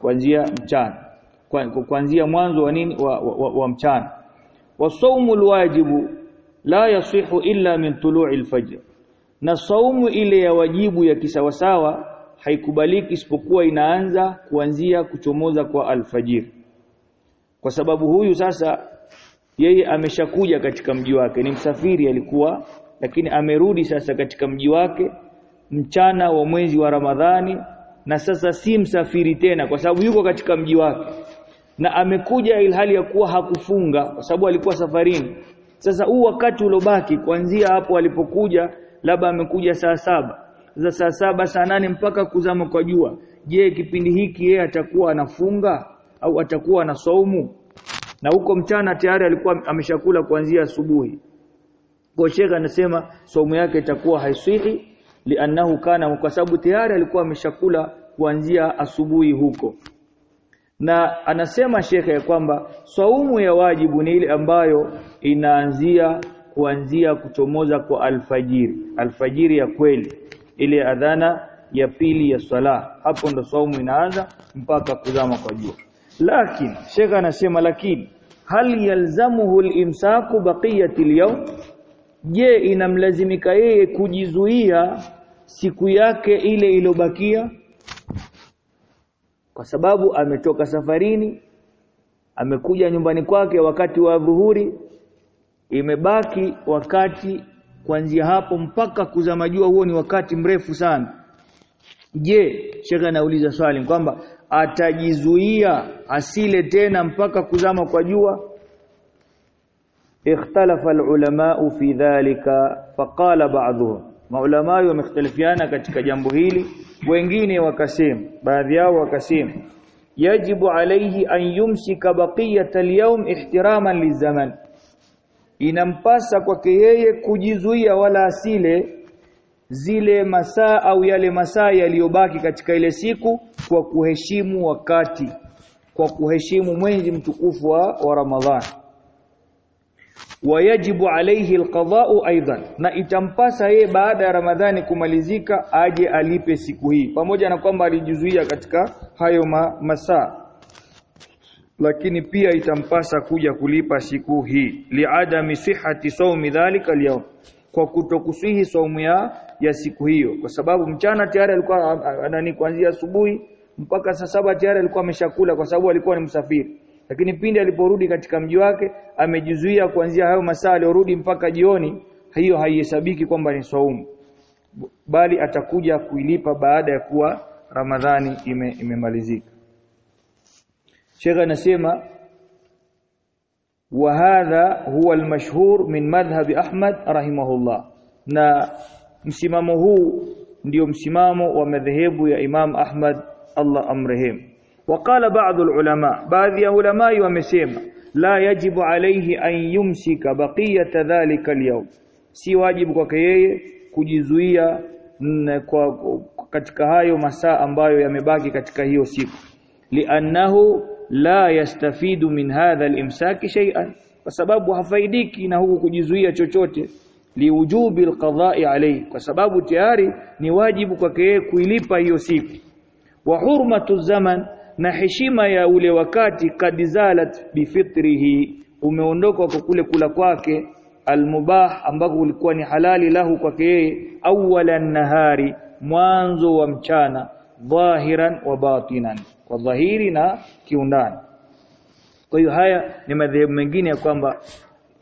Kuanzia mchana. Kuanzia mwanzo wa nini? Wa, wa, wa, wa mchana wasaumu alwajibu la yasihu illa min tulu'i alfajr. Na saumu ile ya wajibu ya kisawasawa haikubaliki isipokuwa inaanza kuanzia kuchomoza kwa alfajiri kwa sababu huyu sasa yeye ameshakuja katika mji wake. Ni msafiri alikuwa lakini amerudi sasa katika mji wake mchana wa mwezi wa Ramadhani na sasa si msafiri tena kwa sababu yuko katika mji wake na amekuja ilhali ya kuwa hakufunga kwa sababu alikuwa safarini. Sasa huu wakati ulobaki kuanzia hapo alipokuja labda amekuja saa saba. Za saa saba saa nane mpaka kuzama kwa jua. Je kipindi hiki yeye atakuwa anafunga au atakuwa na saumu? Na huko mchana tayari alikuwa ameshakula kuanzia asubuhi. Kwa anasema saumu yake itakuwa haiswihi liannahu kana kwa sababu tayari alikuwa ameshakula kuanzia asubuhi huko na anasema shekhe ya kwamba swaumu ya wajibu ni ile ambayo inaanzia kuanzia kuchomoza kwa alfajiri alfajiri ya kweli ile adhana ya pili ya swala. Hapo ndo saumu inaanza mpaka kuzama kwa jua. Lakini shekhe anasema lakini hal yalzamuhu al-imsaku baqiyati al-yawm? Je inamlazimika yeye kujizuia siku yake ile iliyobakia kwa sababu ametoka safarini amekuja nyumbani kwake wakati wa dhuhuri imebaki wakati kuanzia hapo mpaka kuzama jua huo ni wakati mrefu sana. Je shekha anauliza swali kwamba atajizuia asile tena mpaka kuzama kwa jua? Ikhtalafa alulama fi dhalika faqala ba'dhum maulama wamekhtalifiana katika jambo hili wengine wakasema baadhi yao wakasema yajibu alayhi an yumsika baqiyata al-yawm ihtiraman lizaman inampasa kwake yeye kujizuia wala asile zile masaa au yale masaa yaliyobaki katika ile siku kwa kuheshimu wakati kwa kuheshimu mwezi mtukufu wa, Ramadhani wayajibu alayhi alqada'u aidan na itampasa yeye baada ya Ramadhani kumalizika aje alipe siku hii. Pamoja na kwamba alijizuia katika hayo ma, masaa. Lakini pia itampasa kuja kulipa siku hii. Liadami sihhati saumi dhalika alyawm. Kwa kutokusihi saumu ya ya siku hiyo. Kwa sababu mchana tayari alikuwa anani kuanzia asubuhi mpaka saa saba tayari alikuwa ameshakula kwa sababu alikuwa ni msafiri lakini pindi aliporudi katika mji wake amejizuia kuanzia hayo masaa aliyorudi mpaka jioni hiyo haihesabiki kwamba ni saumu bali atakuja kuilipa baada ya kuwa Ramadhani ime, imemalizika. Sheikh anasema wa hadha huwa almashhur min madhhabi Ahmad rahimahullah. Na msimamo huu ndio msimamo wa madhehebu ya Imam Ahmad Allah amrehemu waqala baadhi ulama baadhi ya ulamai wamesema la yajibu alayhi an yumsika baqiyata dhalika alyawm. Si wajibu kwake yeye kujizuia kwa katika hayo masaa ambayo yamebaki katika hiyo siku. Li'annahu la yastafidu min hadha al-imsaki shay'an kwa sababu hafaidiki na huku kujizuia chochote. Liwujubi alqadha'i alayhi kwa sababu tayari ni wajibu kwake yeye kuilipa hiyo siku. Wa hurmatu zaman na heshima ya ule wakati kadizalat bifitrihi umeondoka kwa kule kula kwake almubah ambako ulikuwa ni halali lahu kwake yeye awalan nahari mwanzo wa mchana dhahiran wa batinan kwa dhahiri na kiundani. Kwa hiyo haya ni madhehebu mengine ya kwamba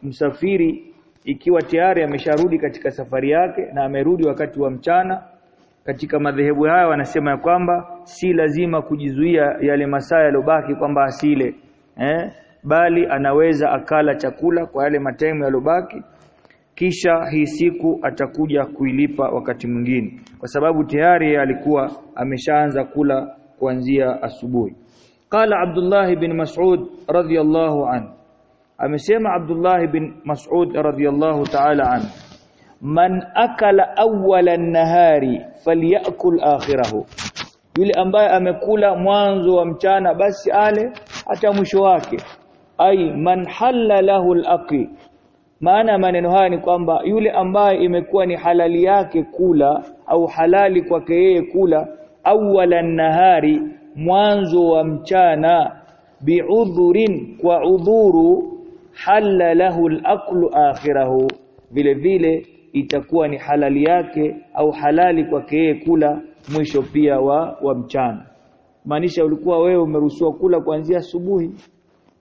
msafiri ikiwa tayari amesharudi katika safari yake na amerudi wakati wa mchana katika madhehebu haya wanasema ya kwamba si lazima kujizuia yale masaa yalobaki kwamba asile eh? bali anaweza akala chakula kwa yale mataimu yalobaki kisha hii siku atakuja kuilipa wakati mwingine. Kwa sababu tayari alikuwa ameshaanza kula kuanzia asubuhi. Qala Abdullah bin Mas'ud radhiyallahu an amesema Abdullah bin Mas'ud radhiyallahu ta'ala an man akala awwala nahari falyakul akhirahu. Yule ambaye amekula mwanzo wa mchana basi ale hata mwisho wake. Ai man halla lahu al maana maneno haya ni kwamba yule ambaye imekuwa ni halali yake kula au halali kwake yeye kula awwala nahari mwanzo wa mchana bi'udhurin kwa udhuru halla lahu al-aqlu akhirahu. Vile vile itakuwa ni halali yake au halali kwake yeye kula mwisho pia wa, wa mchana. Maanisha ulikuwa wewe umeruhusiwa kula kuanzia asubuhi.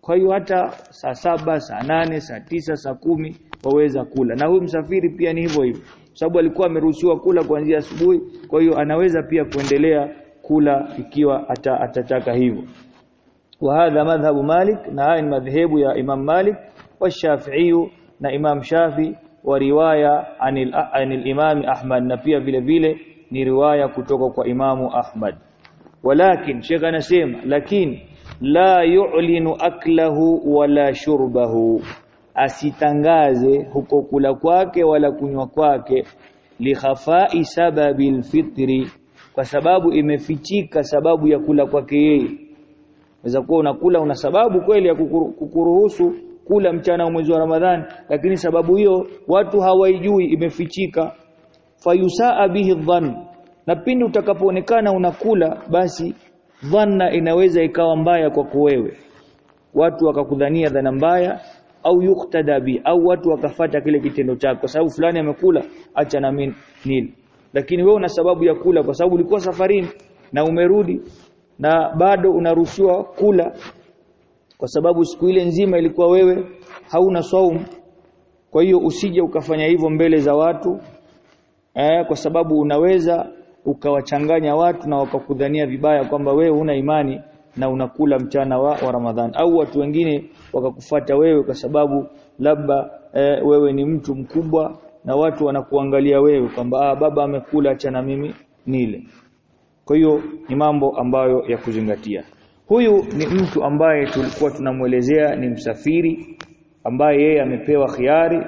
Kwa hiyo hata saa saba saa nane saa tisa saa kumi waweza kula. Na huyu msafiri pia ni hivyo hivyo. Sababu alikuwa ameruhusiwa kula kuanzia asubuhi kwa hiyo anaweza pia kuendelea kula ikiwa ata, atataka hivyo. Hadha madhhabu Malik na haya ni madhehebu ya Imam Malik wa Shafi'i na Imam Shafi wa riwaya anil, anil imam Ahmad na pia vile vile ni riwaya kutoka kwa Imamu Ahmad. Walakin Sheikh anasema lakini la yu'linu aklahu wala shurbahu. Asitangaze huko kula kwake wala kunywa kwake likhafai sababi lfitri kwa sababu imefichika sababu ya kula kwake yeye. Unaweza kuwa unakula una sababu kweli ya kukuru, kukuruhusu kula mchana wa mwezi wa Ramadhani lakini sababu hiyo watu hawaijui imefichika. Fayusaa bihi dhann na pindi utakapoonekana unakula basi dhanna inaweza ikawa mbaya kwako wewe. Watu wakakudhania dhana mbaya au yuktada bi au watu wakafata kile kitendo chako. Kwa sababu fulani amekula acha na mimi lakini wewe una sababu ya kula kwa sababu ulikuwa safarini na umerudi na bado unaruhusiwa kula kwa sababu siku ile nzima ilikuwa wewe hauna saum. Kwa hiyo usije ukafanya hivyo mbele za watu eh, kwa sababu unaweza ukawachanganya watu na wakakudhania vibaya kwamba wewe una imani na unakula mchana wa, wa Ramadhani. Au watu wengine wakakufata wewe kwa sababu labda eh, wewe ni mtu mkubwa na watu wanakuangalia wewe kwamba ah, baba amekula acha na mimi nile. Kwa hiyo ni mambo ambayo ya kuzingatia huyu ni mtu ambaye tulikuwa tunamwelezea ni msafiri ambaye yeye amepewa khiari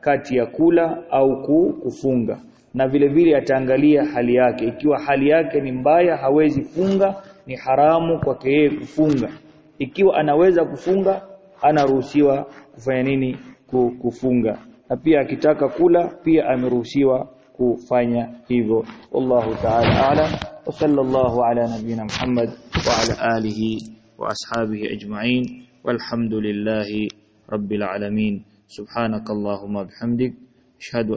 kati ya kula au kufunga. Na vile vile ataangalia hali yake. Ikiwa hali yake ni mbaya hawezi funga ni haramu kwake yeye kufunga. Ikiwa anaweza kufunga anaruhusiwa kufanya nini? Kufunga. Na pia akitaka kula pia ameruhusiwa kufanya hivyo wallahu ta'ala a'lam wa sallallahu ala nabiyyina Muhammad wa ala alihi wa ashabihi ajma'in walhamdulillahi rabbil alamin subhanakallahumma bihamdik ashhadu